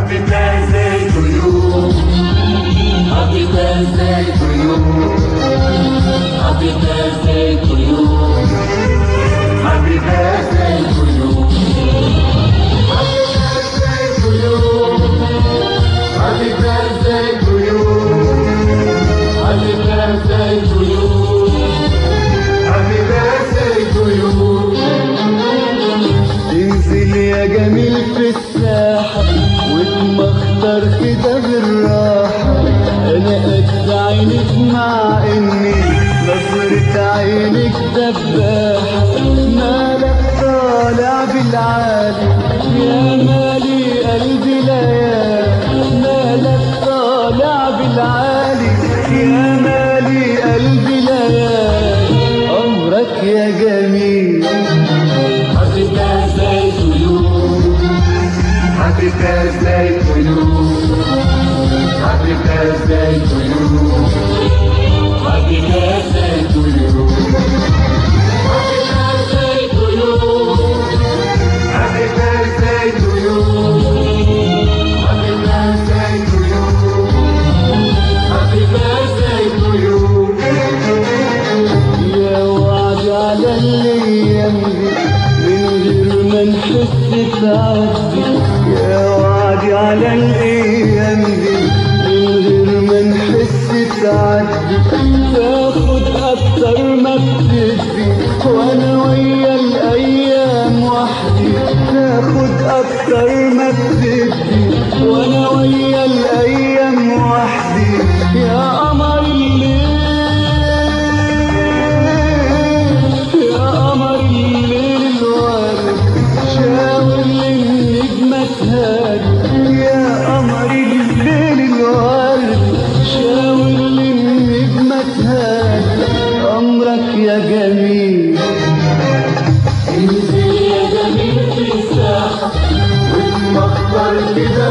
Happy birthday to you. Happy birthday to you. Happy birthday to you. يا جميل في الساحة والمختار كده بالراحة. أنا قد عينك مع إني نظرة عينك دباحة. مالك طالع بالعالي يا مالك بتلاقي يا وعدي على الايه يا جميل. انزل يا جميل في الساحة واتمطر كده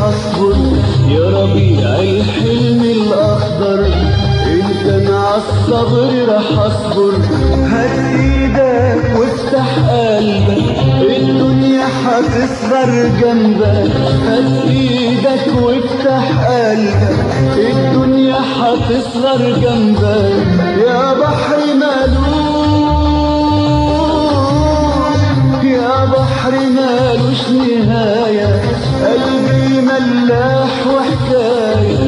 حصبر يا ربيع الحلم الأخضر. انت أنا عالصبر رح اصبر هات إيدك وافتح قلبك. الدنيا حتصغر جنبك. هات إيدك وافتح قلبك. الدنيا حتصغر جنبك. يا بحر مالوش يا بحر مالوش نهاية. قلبي ملاح وحكاية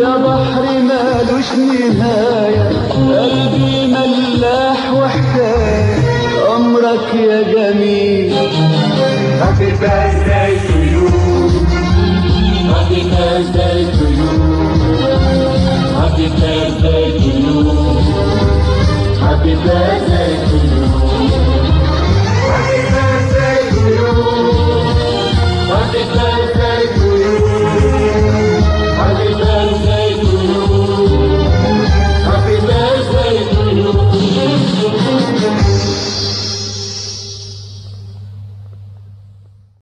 يا بحر مالوش نهاية؟ قلبي ملاح وحكاية أمرك يا جميل. هتبقى إزاي طيور هتبقى إزاي طيور هتبقى إزاي طيور هتبقى